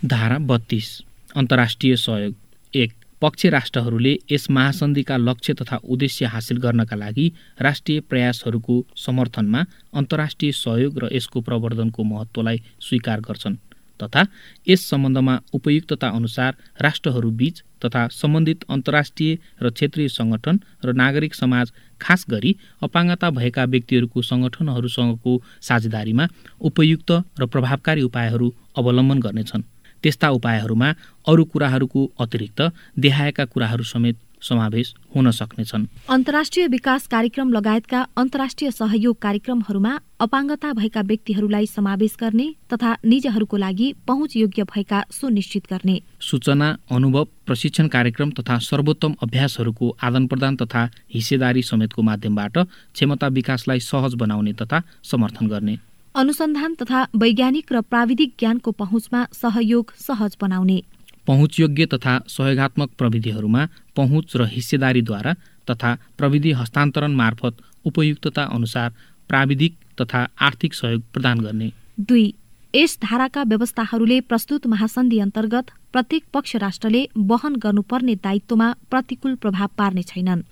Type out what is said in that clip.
धारा बत्तीस अन्तर्राष्ट्रिय सहयोग। एक पक्ष राष्ट्रहरूले यस महासन्धिका लक्ष्य तथा उद्देश्य हासिल गर्नका लागि राष्ट्रिय प्रयासहरूको समर्थनमा अन्तर्राष्ट्रिय सहयोग र यसको प्रवर्धनको महत्त्वलाई स्वीकार गर्छन् तथा यस सम्बन्धमा उपयुक्तता अनुसार राष्ट्रहरूबीच तथा सम्बन्धित अन्तर्राष्ट्रिय र क्षेत्रीय सङ्गठन र नागरिक समाज खास गरी अपाङ्गता भएका व्यक्तिहरूको सङ्गठनहरूसँगको साझेदारीमा उपयुक्त र प्रभावकारी उपायहरू अवलम्बन गर्नेछन्। त्यस्ता उपायहरूमा अरू कुराहरूको अतिरिक्त देखाएका कुराहरू समेत समावेश हुन सक्नेछन्। अन्तर्राष्ट्रिय विकास कार्यक्रम लगायतका अन्तर्राष्ट्रिय सहयोग कार्यक्रमहरूमा अपाङ्गता भएका व्यक्तिहरूलाई समावेश गर्ने तथा निजहरूको लागि पहुँच योग्य भएका सुनिश्चित गर्ने। सूचना अनुभव प्रशिक्षण कार्यक्रम तथा सर्वोत्तम अभ्यासहरूको आदान प्रदान तथा हिस्सेदारी समेतको माध्यमबाट क्षमता विकासलाई सहज बनाउने तथा समर्थन गर्ने। अनुसन्धान तथा वैज्ञानिक र प्राविधिक ज्ञानको पहुँचमा सहयोग सहज बनाउने। पहुँचयोग्य तथा सहयोगात्मक प्रविधिहरूमा पहुँच र हिस्सेदारीद्वारा तथा प्रविधि हस्तान्तरण मार्फत उपयुक्तता अनुसार प्राविधिक तथा आर्थिक सहयोग प्रदान गर्ने। दुई यस धाराका व्यवस्थाहरूले प्रस्तुत महासन्धि अन्तर्गत प्रत्येक पक्ष राष्ट्रले वहन गर्नुपर्ने दायित्वमा प्रतिकूल प्रभाव पार्ने छैनन्।